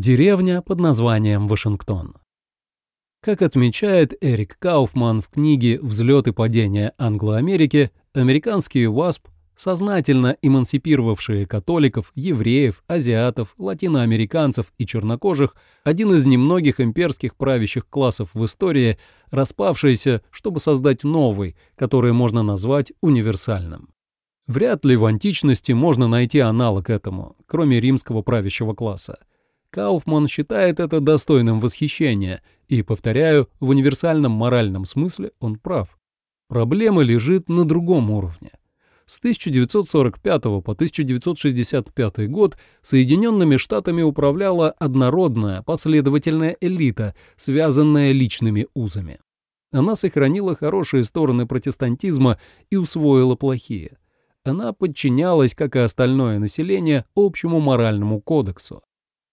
Деревня под названием Вашингтон. Как отмечает Эрик Кауфман в книге «Взлет и падение Англо-Америки», американские ВАСП, сознательно эмансипировавшие католиков, евреев, азиатов, латиноамериканцев и чернокожих, один из немногих имперских правящих классов в истории, распавшийся, чтобы создать новый, который можно назвать универсальным. Вряд ли в античности можно найти аналог этому, кроме римского правящего класса. Кауфман считает это достойным восхищения, и, повторяю, в универсальном моральном смысле он прав. Проблема лежит на другом уровне. С 1945 по 1965 год Соединенными Штатами управляла однородная, последовательная элита, связанная личными узами. Она сохранила хорошие стороны протестантизма и усвоила плохие. Она подчинялась, как и остальное население, общему моральному кодексу.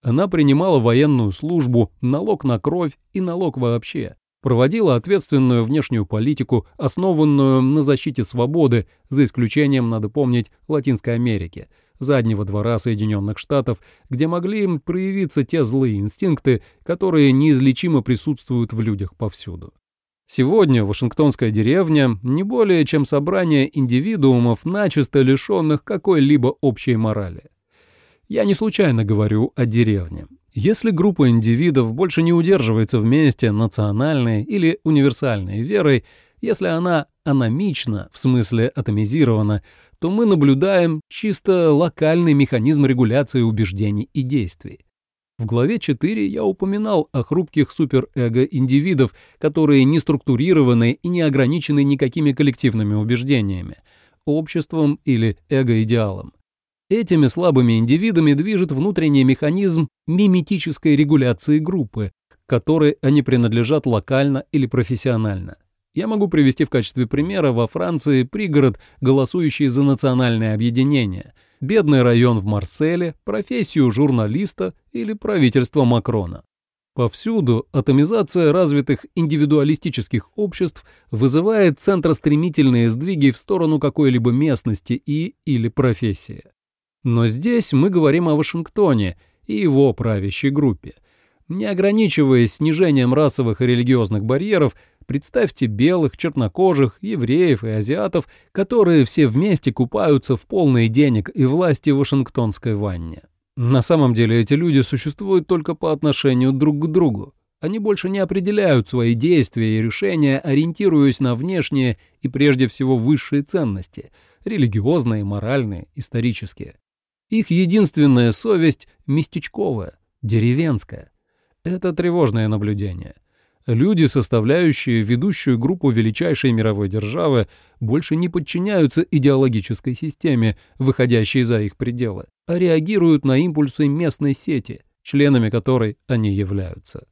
Она принимала военную службу, налог на кровь и налог вообще. Проводила ответственную внешнюю политику, основанную на защите свободы, за исключением, надо помнить, Латинской Америки, заднего двора Соединенных Штатов, где могли им проявиться те злые инстинкты, которые неизлечимо присутствуют в людях повсюду. Сегодня Вашингтонская деревня не более чем собрание индивидуумов, начисто лишенных какой-либо общей морали. Я не случайно говорю о деревне. Если группа индивидов больше не удерживается вместе национальной или универсальной верой, если она аномична, в смысле атомизирована, то мы наблюдаем чисто локальный механизм регуляции убеждений и действий. В главе 4 я упоминал о хрупких суперэго индивидов, которые не структурированы и не ограничены никакими коллективными убеждениями, обществом или эго-идеалом. Этими слабыми индивидами движет внутренний механизм миметической регуляции группы, к которой они принадлежат локально или профессионально. Я могу привести в качестве примера во Франции пригород, голосующий за национальное объединение, бедный район в Марселе, профессию журналиста или правительство Макрона. Повсюду атомизация развитых индивидуалистических обществ вызывает центростремительные сдвиги в сторону какой-либо местности и или профессии. Но здесь мы говорим о Вашингтоне и его правящей группе. Не ограничиваясь снижением расовых и религиозных барьеров, представьте белых, чернокожих, евреев и азиатов, которые все вместе купаются в полной денег и власти Вашингтонской ванне. На самом деле эти люди существуют только по отношению друг к другу. Они больше не определяют свои действия и решения, ориентируясь на внешние и прежде всего высшие ценности – религиозные, моральные, исторические. Их единственная совесть местечковая, деревенская. Это тревожное наблюдение. Люди, составляющие ведущую группу величайшей мировой державы, больше не подчиняются идеологической системе, выходящей за их пределы, а реагируют на импульсы местной сети, членами которой они являются.